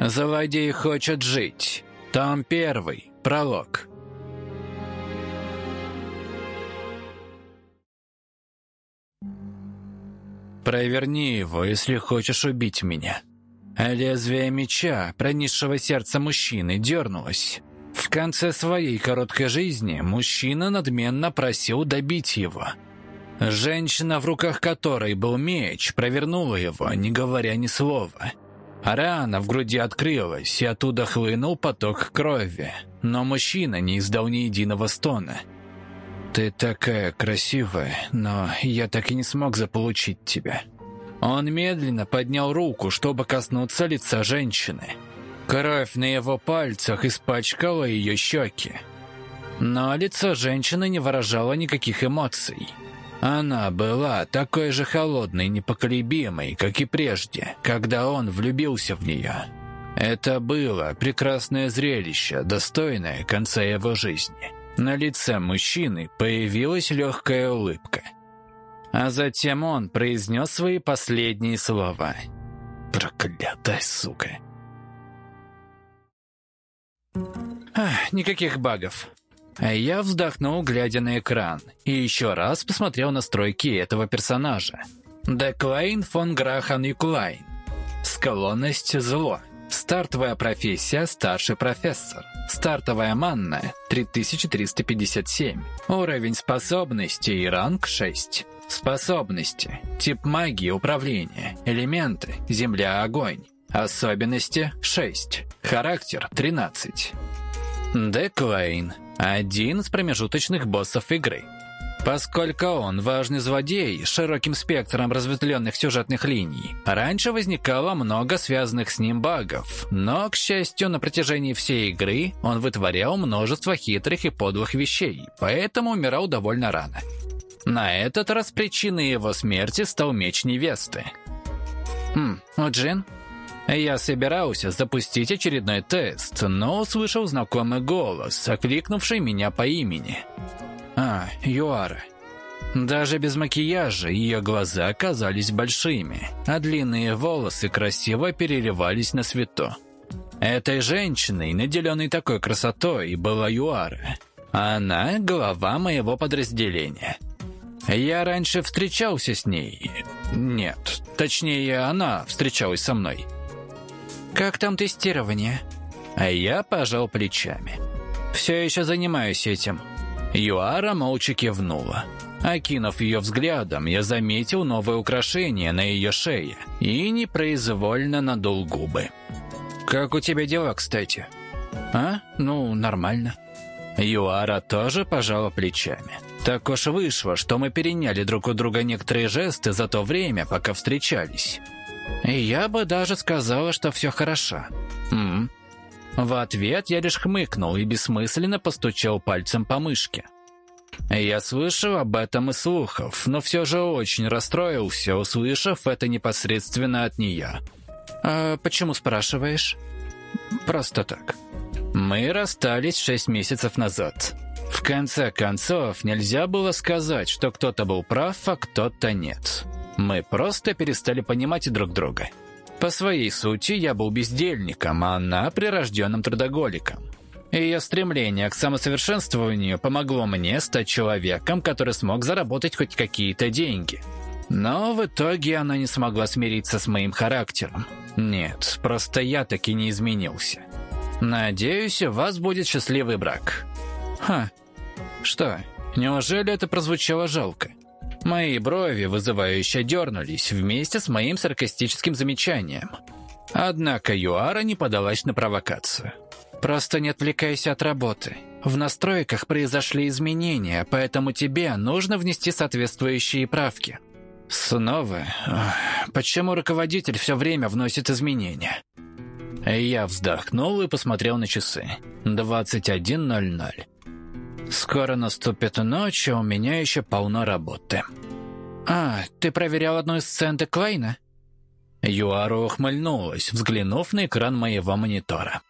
Злодей хочет жить. Том первый. Пролог. Проверни его, если хочешь убить меня. Лезвие меча, пронесшего сердце мужчины, дернулось. В конце своей короткой жизни мужчина надменно просил добить его. Женщина, в руках которой был меч, провернула его, не говоря ни слова. Рана в груди открылась, и оттуда хлынул поток крови. Но мужчина не издал ни единого стона. «Ты такая красивая, но я так и не смог заполучить тебя». Он медленно поднял руку, чтобы коснуться лица женщины. Кровь на его пальцах испачкала ее щеки. Но лицо женщины не выражало никаких эмоций. Она была такой же холодной непоколебимой, как и прежде, когда он влюбился в нее. Это было прекрасное зрелище, достойное конца его жизни. На лице мужчины появилась легкая улыбка. А затем он произнес свои последние слова. «Проклятая сука!» Ах, никаких багов. А я вздохнул, глядя на экран, и еще раз посмотрел настройки этого персонажа. Деклайн фон Грахан Юклайн. Склонность зло. Стартовая профессия «Старший профессор». Стартовая манна – 3357. Уровень способности и ранг 6. Способности. Тип магии управления. Элементы. Земля-огонь. Особенности 6. Характер 13. Деклайн – один из промежуточных боссов игры. Поскольку он важный злодей с широким спектром разветвленных сюжетных линий, раньше возникало много связанных с ним багов, но, к счастью, на протяжении всей игры он вытворял множество хитрых и подлых вещей, поэтому умирал довольно рано. На этот раз причиной его смерти стал меч невесты. «Хм, у Джин?» Я собирался запустить очередной тест, но услышал знакомый голос, окликнувший меня по имени – а, Юара. Даже без макияжа ее глаза оказались большими, а длинные волосы красиво переливались на свету. Этой женщиной, наделенной такой красотой, была Юара. Она – глава моего подразделения. Я раньше встречался с ней. Нет, точнее, она встречалась со мной. «Как там тестирование?» А я пожал плечами. «Все еще занимаюсь этим». Юара молча кивнула. Окинув ее взглядом, я заметил новое украшение на ее шее и непроизвольно надул губы. «Как у тебя дела, кстати?» «А? Ну, нормально». Юара тоже пожала плечами. Так уж вышло, что мы переняли друг у друга некоторые жесты за то время, пока встречались. Я бы даже сказала, что все хорошо. М в ответ я лишь хмыкнул и бессмысленно постучал пальцем по мышке. Я слышал об этом и слухов, но все же очень расстроился, услышав это непосредственно от нее. «А почему спрашиваешь?» «Просто так. Мы расстались шесть месяцев назад. В конце концов, нельзя было сказать, что кто-то был прав, а кто-то нет. Мы просто перестали понимать друг друга». По своей сути, я был бездельником, а она прирожденным трудоголиком. Ее стремление к самосовершенствованию помогло мне стать человеком, который смог заработать хоть какие-то деньги. Но в итоге она не смогла смириться с моим характером. Нет, просто я таки не изменился. Надеюсь, у вас будет счастливый брак. Ха, что, неужели это прозвучало жалко? Мои брови вызывающе дернулись вместе с моим саркастическим замечанием. Однако Юара не подалась на провокацию. «Просто не отвлекайся от работы. В настройках произошли изменения, поэтому тебе нужно внести соответствующие правки». «Снова? Почему руководитель все время вносит изменения?» Я вздохнул и посмотрел на часы. 21.00. Скоро наступит ночь, а у меня еще полно работы. А, ты проверял одну из сцен Деклайна? Юару ухмыльнулась, взглянув на экран моего монитора.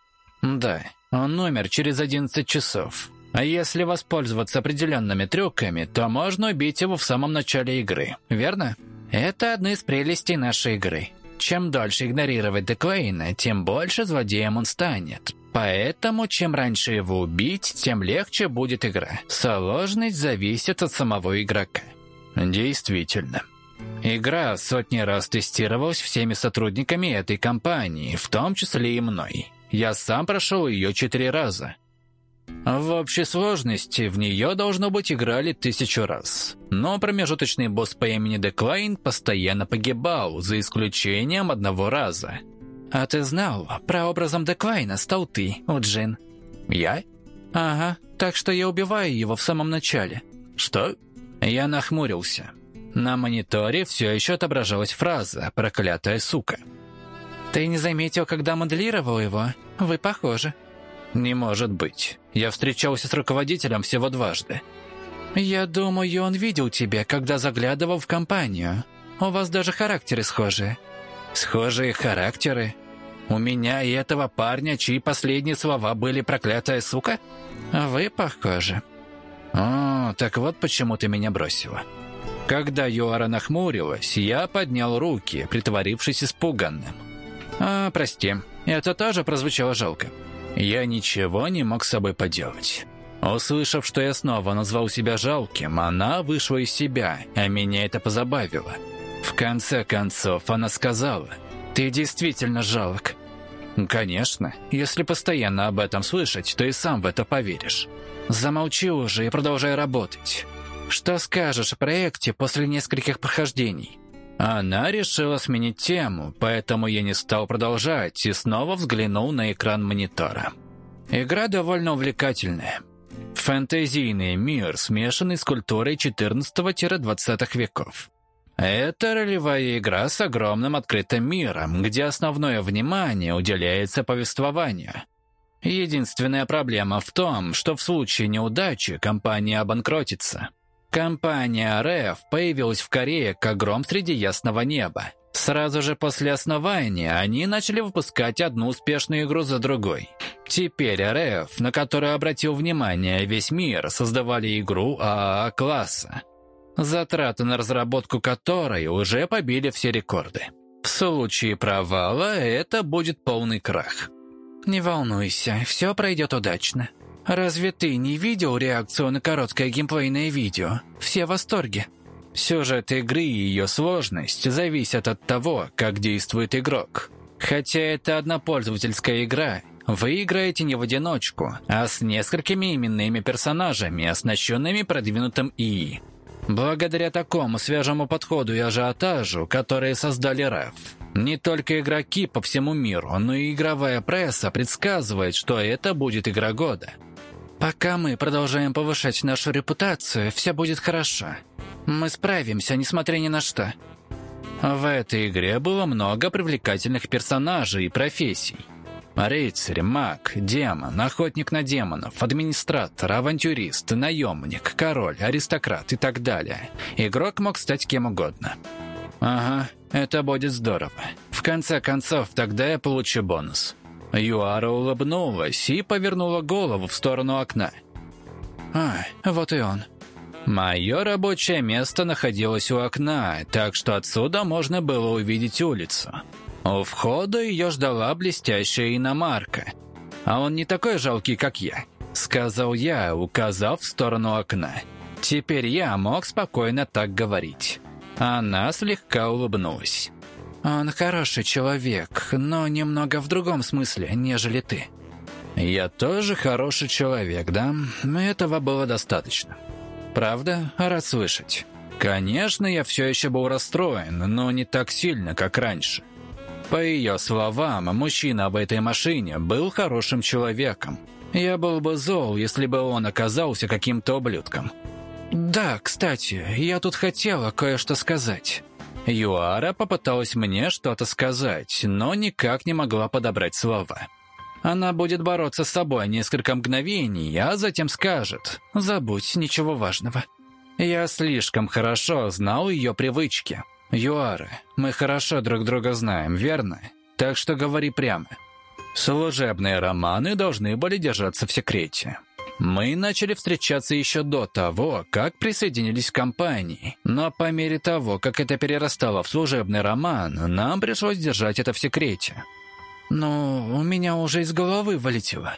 Да, он умер через 11 часов. А если воспользоваться определенными трюками, то можно убить его в самом начале игры, верно? Это одна из прелестей нашей игры. Чем дольше игнорировать Деклейна, тем больше злодеем он станет. Поэтому, чем раньше его убить, тем легче будет игра. Сложность зависит от самого игрока. Действительно. Игра сотни раз тестировалась всеми сотрудниками этой компании, в том числе и мной. Я сам прошел ее четыре раза. В общей сложности в нее, должно быть, играли тысячу раз. Но промежуточный босс по имени Деклайн постоянно погибал, за исключением одного раза. «А ты знал, прообразом Деклайна стал ты, Уджин?» «Я?» «Ага, так что я убиваю его в самом начале». «Что?» Я нахмурился. На мониторе все еще отображалась фраза «проклятая сука». «Ты не заметил, когда моделировал его? Вы похожи». «Не может быть. Я встречался с руководителем всего дважды». «Я думаю, он видел тебя, когда заглядывал в компанию. У вас даже характеры схожие». «Схожие характеры? У меня и этого парня, чьи последние слова были «проклятая сука»?» «Вы похожи». «О, так вот почему ты меня бросила». Когда Юара нахмурилась, я поднял руки, притворившись испуганным. «А, прости, это тоже прозвучало жалко». Я ничего не мог с собой поделать. Услышав, что я снова назвал себя жалким, она вышла из себя, а меня это позабавило. В конце концов, она сказала, «Ты действительно жалок». «Конечно, если постоянно об этом слышать, то и сам в это поверишь. Замолчи уже и продолжай работать. Что скажешь о проекте после нескольких прохождений?» Она решила сменить тему, поэтому я не стал продолжать и снова взглянул на экран монитора. Игра довольно увлекательная. Фэнтезийный мир, смешанный с культурой 14-20 веков. Это ролевая игра с огромным открытым миром, где основное внимание уделяется повествованию. Единственная проблема в том, что в случае неудачи компания обанкротится. Компания РФ появилась в Корее как гром среди ясного неба. Сразу же после основания они начали выпускать одну успешную игру за другой. Теперь РФ, на которую обратил внимание весь мир, создавали игру ААА-класса. Затраты на разработку которой уже побили все рекорды. В случае провала это будет полный крах. «Не волнуйся, все пройдет удачно», Разве ты не видел реакцию на короткое геймплейное видео? Все в восторге. Сюжет игры и ее сложность зависят от того, как действует игрок. Хотя это однопользовательская игра, вы играете не в одиночку, а с несколькими именными персонажами, оснащенными продвинутым ИИ. Благодаря такому свежему подходу и ажиотажу, которые создали RAF, не только игроки по всему миру, но и игровая пресса предсказывает, что это будет игра года – Пока мы продолжаем повышать нашу репутацию, все будет хорошо. Мы справимся, несмотря ни на что. В этой игре было много привлекательных персонажей и профессий. Рыцарь, маг, демон, охотник на демонов, администратор, авантюрист, наемник, король, аристократ и так далее. Игрок мог стать кем угодно. Ага, это будет здорово. В конце концов, тогда я получу бонус. Юара улыбнулась и повернула голову в сторону окна. «А, вот и он». Мое рабочее место находилось у окна, так что отсюда можно было увидеть улицу. У входа ее ждала блестящая иномарка. «А он не такой жалкий, как я», — сказал я, указав в сторону окна. Теперь я мог спокойно так говорить. Она слегка улыбнулась. Он хороший человек, но немного в другом смысле, нежели ты. Я тоже хороший человек, да? Этого было достаточно. Правда? Рад слышать. Конечно, я все еще был расстроен, но не так сильно, как раньше. По ее словам, мужчина в этой машине был хорошим человеком. Я был бы зол, если бы он оказался каким-то ублюдком. «Да, кстати, я тут хотела кое-что сказать». Юара попыталась мне что-то сказать, но никак не могла подобрать слова. Она будет бороться с собой несколько мгновений, а затем скажет «Забудь, ничего важного». Я слишком хорошо знал ее привычки. «Юара, мы хорошо друг друга знаем, верно? Так что говори прямо». Служебные романы должны были держаться в секрете. Мы начали встречаться еще до того, как присоединились к компании, но по мере того, как это перерастало в служебный роман, нам пришлось держать это в секрете. Но у меня уже из головы вылетело.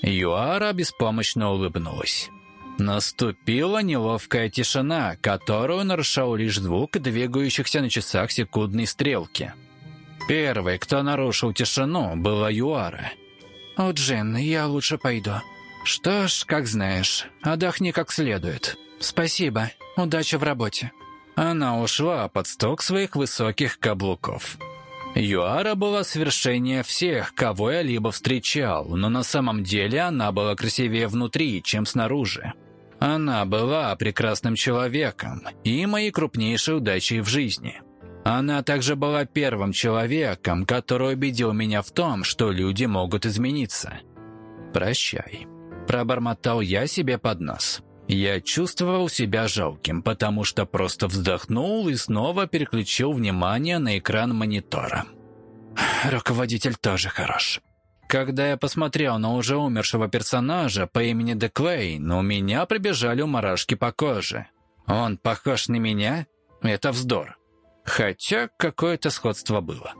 Юара беспомощно улыбнулась. Наступила неловкая тишина, которую нарушал лишь звук двигающихся на часах секундной стрелки. Первой, кто нарушил тишину, была Юара. «О, Джин, я лучше пойду». «Что ж, как знаешь, отдохни как следует. Спасибо, удачи в работе». Она ушла под сток своих высоких каблуков. Юара была совершеннее всех, кого я либо встречал, но на самом деле она была красивее внутри, чем снаружи. Она была прекрасным человеком и моей крупнейшей удачей в жизни. Она также была первым человеком, который убедил меня в том, что люди могут измениться. «Прощай», – пробормотал я себе под нос. Я чувствовал себя жалким, потому что просто вздохнул и снова переключил внимание на экран монитора. Руководитель тоже хорош. Когда я посмотрел на уже умершего персонажа по имени Деклейн, у меня прибежали мурашки по коже. Он похож на меня? Это вздор. Хотя какое-то сходство было.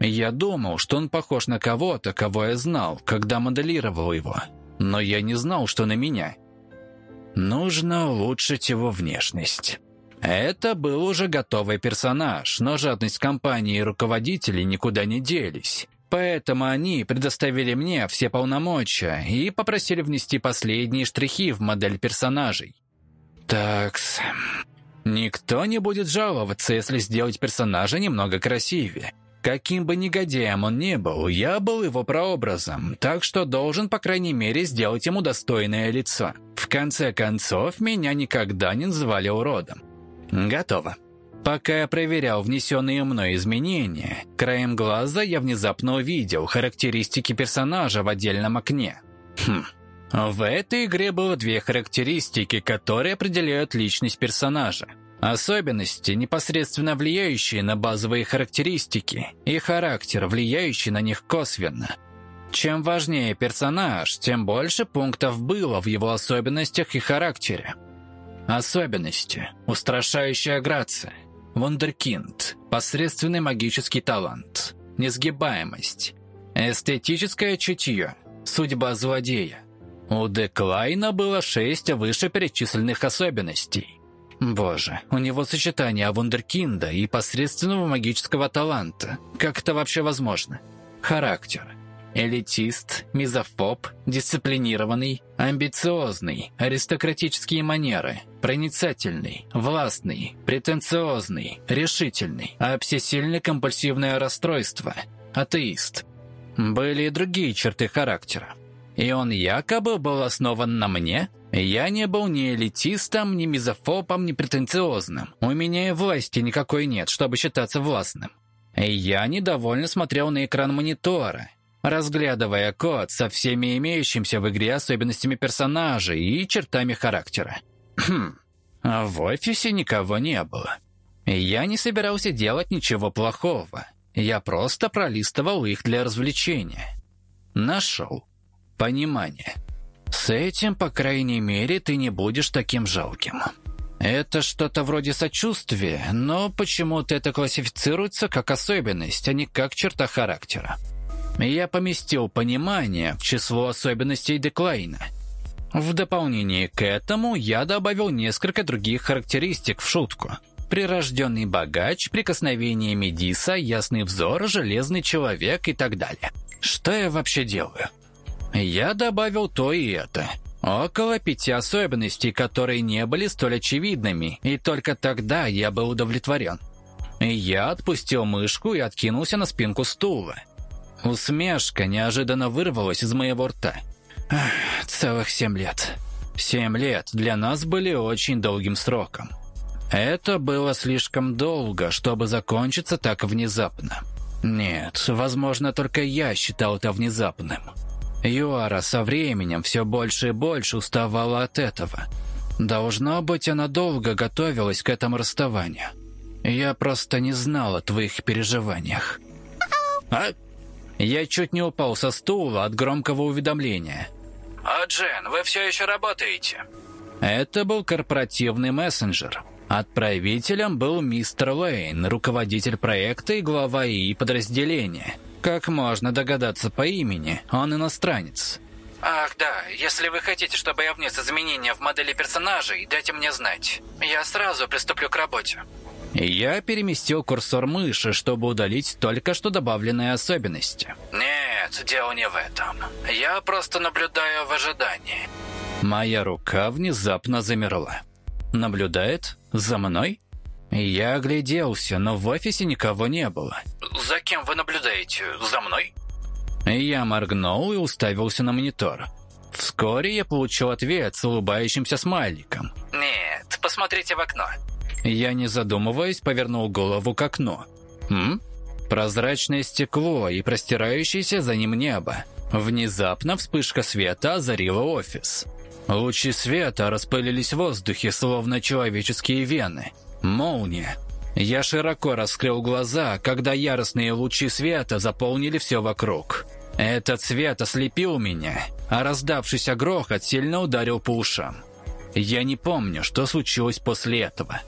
Я думал, что он похож на кого-то, кого я знал, когда моделировал его. Но я не знал, что на меня. Нужно улучшить его внешность. Это был уже готовый персонаж, но жадность компании и руководителей никуда не делись. Поэтому они предоставили мне все полномочия и попросили внести последние штрихи в модель персонажей. Такс. Никто не будет жаловаться, если сделать персонажа немного красивее. Каким бы негодяем он ни был, я был его прообразом, так что должен, по крайней мере, сделать ему достойное лицо. В конце концов, меня никогда не называли уродом. Готово. Пока я проверял внесенные мной изменения, краем глаза я внезапно увидел характеристики персонажа в отдельном окне. Хм. В этой игре было две характеристики, которые определяют личность персонажа. Особенности, непосредственно влияющие на базовые характеристики, и характер, влияющий на них косвенно. Чем важнее персонаж, тем больше пунктов было в его особенностях и характере. Особенности. Устрашающая грация. Вундеркинд. Посредственный магический талант. Несгибаемость. Эстетическое чутье. Судьба злодея. У Деклайна было шесть вышеперечисленных особенностей. Боже, у него сочетание вундеркинда и посредственного магического таланта. Как это вообще возможно? Характер. Элитист, мизофоб, дисциплинированный, амбициозный, аристократические манеры, проницательный, властный, претенциозный, решительный, обсессивно-компульсивное расстройство, атеист. Были и другие черты характера. И он якобы был основан на мне? Я не был ни элитистом, ни мизофобом, ни претенциозным. У меня и власти никакой нет, чтобы считаться властным. Я недовольно смотрел на экран монитора, разглядывая код со всеми имеющимися в игре особенностями персонажей и чертами характера. Хм, а в офисе никого не было. Я не собирался делать ничего плохого. Я просто пролистывал их для развлечения. Нашел. Понимание. С этим, по крайней мере, ты не будешь таким жалким. Это что-то вроде сочувствия, но почему-то это классифицируется как особенность, а не как черта характера. Я поместил понимание в число особенностей деклайна. В дополнение к этому я добавил несколько других характеристик в шутку. Прирожденный богач, прикосновение Медиса, ясный взор, железный человек и так далее. Что я вообще делаю? Я добавил то и это. Около пяти особенностей, которые не были столь очевидными, и только тогда я был удовлетворен. Я отпустил мышку и откинулся на спинку стула. Усмешка неожиданно вырвалась из моего рта. Ах, целых семь лет. Семь лет для нас были очень долгим сроком. Это было слишком долго, чтобы закончиться так внезапно. Нет, возможно, только я считал это внезапным. Юара со временем все больше и больше уставала от этого. Должно быть, она долго готовилась к этому расставанию. Я просто не знал о твоих переживаниях. А? Я чуть не упал со стула от громкого уведомления. А Джен, вы все еще работаете?» Это был корпоративный мессенджер. Отправителем был мистер Лейн, руководитель проекта и глава ИИ подразделения. Как можно догадаться по имени, он иностранец. «Ах, да, если вы хотите, чтобы я внес изменения в модели персонажей, дайте мне знать. Я сразу приступлю к работе». Я переместил курсор мыши, чтобы удалить только что добавленные особенности. «Нет, дело не в этом. Я просто наблюдаю в ожидании». Моя рука внезапно замерла. «Наблюдает? За мной?» Я огляделся, но в офисе никого не было. «За кем вы наблюдаете? За мной?» Я моргнул и уставился на монитор. Вскоре я получил ответ с улыбающимся смайликом. «Нет, посмотрите в окно». Я, не задумываясь, повернул голову к окну. «М?» Прозрачное стекло и простирающееся за ним небо. Внезапно вспышка света озарила офис. Лучи света распылились в воздухе, словно человеческие вены. Молния. Я широко раскрыл глаза, когда яростные лучи света заполнили все вокруг. Этот свет ослепил меня, а раздавшийся грохот сильно ударил по ушам. Я не помню, что случилось после этого.